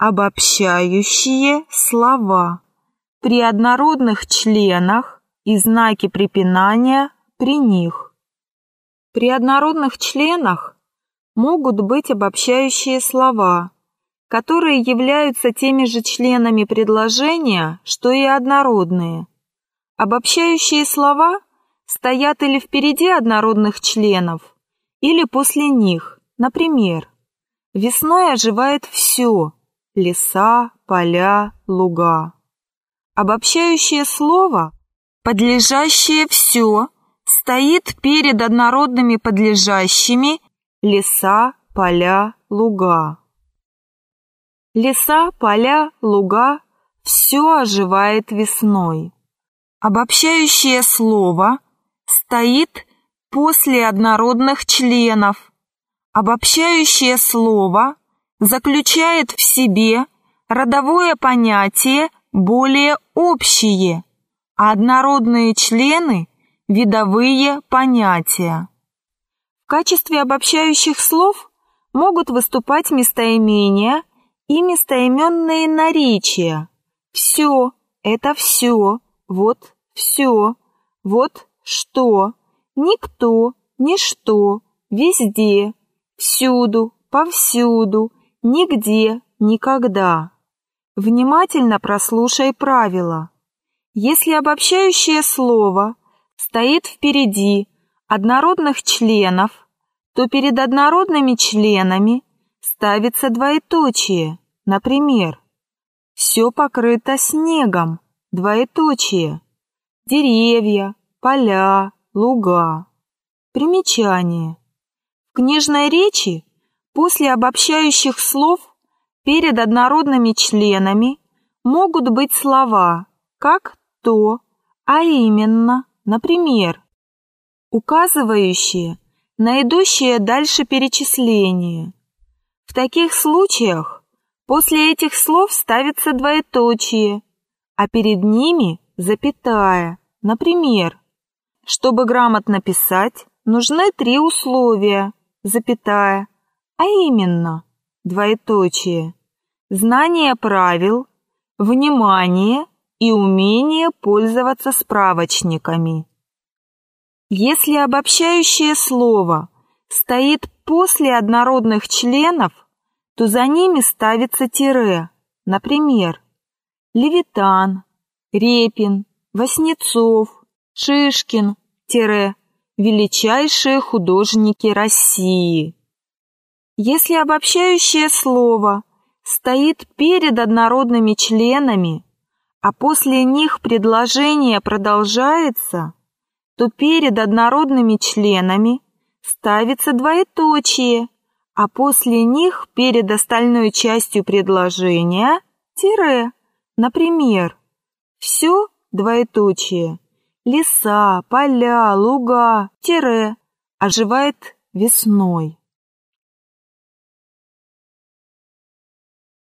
Обобщающие слова. При однородных членах и знаки препинания при них. При однородных членах могут быть обобщающие слова, которые являются теми же членами предложения, что и однородные. Обобщающие слова стоят или впереди однородных членов, или после них. Например, весной оживает все – леса, поля, луга. Обобщающее слово, подлежащее все, стоит перед однородными подлежащими леса, поля, луга. Леса, поля, луга – все оживает весной. Обобщающее слово стоит после однородных членов. Обобщающее слово заключает в себе родовое понятие более общие, а однородные члены – видовые понятия. В качестве обобщающих слов могут выступать местоимения и местоименные наречия. Все – это все, вот все, вот что, никто, ничто, везде, всюду, повсюду, нигде, никогда. Внимательно прослушай правила. Если обобщающее слово стоит впереди однородных членов, то перед однородными членами ставится двоеточие. Например, «Все покрыто снегом», двоеточие, деревья, поля, луга. Примечание. В книжной речи после обобщающих слов перед однородными членами могут быть слова «как то», а именно, например, указывающие на идущее дальше перечисление. В таких случаях после этих слов ставится двоеточие, а перед ними запятая. Например, чтобы грамотно писать, нужны три условия, запятая, а именно, двоеточие, знание правил, внимание и умение пользоваться справочниками. Если обобщающее слово стоит после однородных членов, то за ними ставится тире, например, Левитан, Репин, Васнецов, Шишкин, тире, величайшие художники России. Если обобщающее слово стоит перед однородными членами, а после них предложение продолжается, то перед однородными членами ставится двоеточие, а после них перед остальной частью предложения тире. Например, все двоеточие, леса, поля, луга, тире, оживает весной.